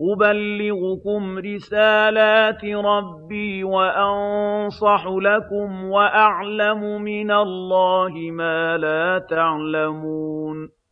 أُبَلِّغُكُمْ رِسَالَاتِ رَبِّي وَأَنصَحُ لَكُمْ وَأَعْلَمُ مِنَ اللَّهِ مَا لَا تَعْلَمُونَ